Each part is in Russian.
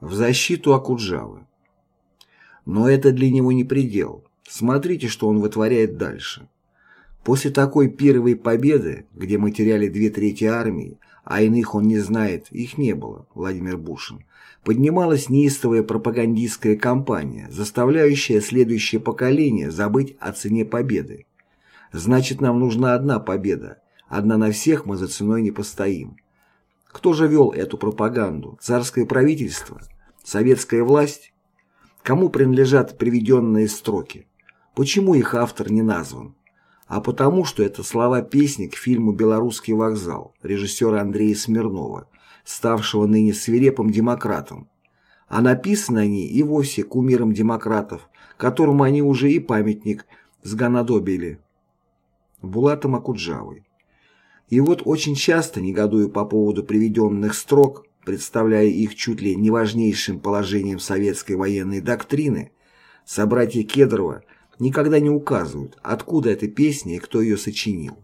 В защиту Акуджавы. Но это для него не предел. Смотрите, что он вытворяет дальше. После такой первой победы, где мы теряли две трети армии, а иных он не знает, их не было, Владимир Бушин, поднималась неистовая пропагандистская кампания, заставляющая следующее поколение забыть о цене победы. Значит, нам нужна одна победа, одна на всех мы за ценой не постоим. Кто же вел эту пропаганду? Царское правительство? Советская власть? Кому принадлежат приведенные строки? Почему их автор не назван? А потому, что это слова песни к фильму «Белорусский вокзал» режиссера Андрея Смирнова, ставшего ныне свирепым демократом. А написаны они и вовсе кумиром демократов, которому они уже и памятник сгонодобили. Булатом Акуджавой. И вот очень часто, негодуя по поводу приведенных строк, представляя их чуть ли не важнейшим положением советской военной доктрины, собратья Кедрова никогда не указывают, откуда эта песня и кто ее сочинил.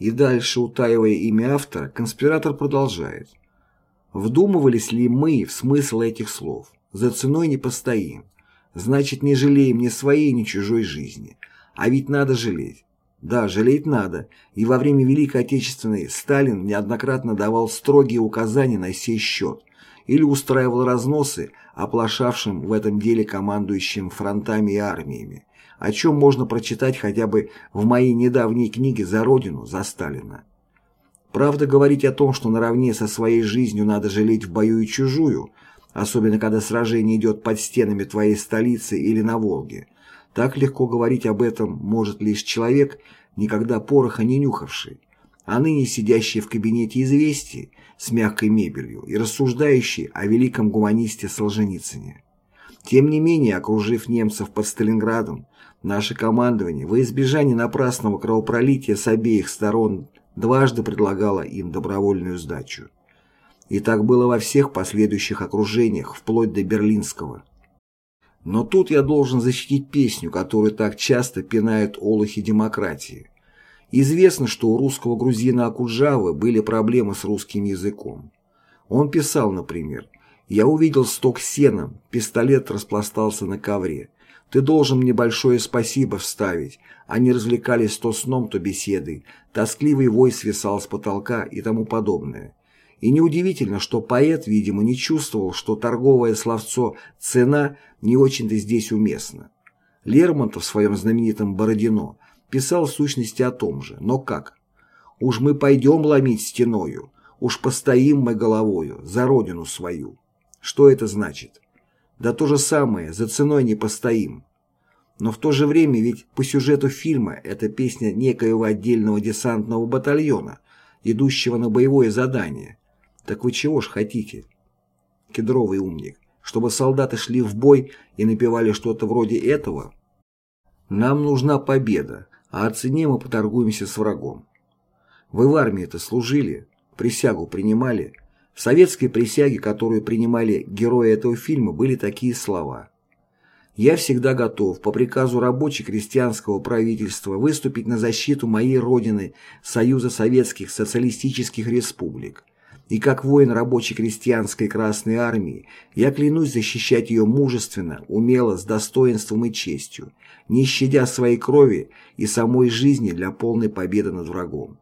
И дальше, утаивая имя автора, конспиратор продолжает. Вдумывались ли мы в смысл этих слов? За ценой не постоим. Значит, не жалеем ни своей, ни чужой жизни. А ведь надо жалеть. Да, жалеть надо, и во время Великой Отечественной Сталин неоднократно давал строгие указания на сей счет или устраивал разносы оплошавшим в этом деле командующим фронтами и армиями, о чем можно прочитать хотя бы в моей недавней книге «За Родину, за Сталина». Правда, говорить о том, что наравне со своей жизнью надо жалеть в бою и чужую, особенно когда сражение идет под стенами твоей столицы или на Волге, так легко говорить об этом может лишь человек, никогда пороха не нюхавший, а ныне сидящий в кабинете известий с мягкой мебелью и рассуждающий о великом гуманисте Солженицыне. Тем не менее, окружив немцев под Сталинградом, наше командование во избежание напрасного кровопролития с обеих сторон дважды предлагало им добровольную сдачу. И так было во всех последующих окружениях, вплоть до Берлинского. Но тут я должен защитить песню, которую так часто пинают олухи демократии. Известно, что у русского грузина Акуджавы были проблемы с русским языком. Он писал, например, «Я увидел сток сеном, пистолет распластался на ковре. Ты должен мне большое спасибо вставить. Они развлекались то сном, то беседой. Тоскливый вой свисал с потолка и тому подобное. И неудивительно, что поэт, видимо, не чувствовал, что торговое словцо «цена» не очень-то здесь уместно. Лермонтов в своем знаменитом «Бородино» писал в сущности о том же, но как? «Уж мы пойдем ломить стеною, уж постоим мы головою за родину свою». Что это значит? Да то же самое, за ценой не постоим. Но в то же время ведь по сюжету фильма это песня некоего отдельного десантного батальона, идущего на боевое задание, так вы чего ж хотите? Кедровый умник. Чтобы солдаты шли в бой и напевали что-то вроде этого? Нам нужна победа, а о цене мы поторгуемся с врагом. Вы в армии-то служили, присягу принимали. В советской присяге, которую принимали герои этого фильма, были такие слова. «Я всегда готов по приказу рабоче-крестьянского правительства выступить на защиту моей родины Союза Советских Социалистических Республик, и как воин рабочей крестьянской Красной Армии я клянусь защищать ее мужественно, умело, с достоинством и честью, не щадя своей крови и самой жизни для полной победы над врагом.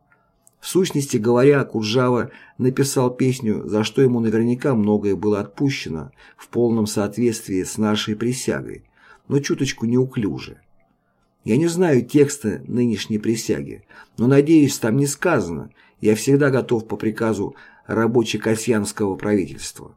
В сущности говоря, Куджава написал песню, за что ему наверняка многое было отпущено в полном соответствии с нашей присягой, но чуточку неуклюже. Я не знаю текста нынешней присяги, но надеюсь, там не сказано «Я всегда готов по приказу рабоче-крестьянского правительства.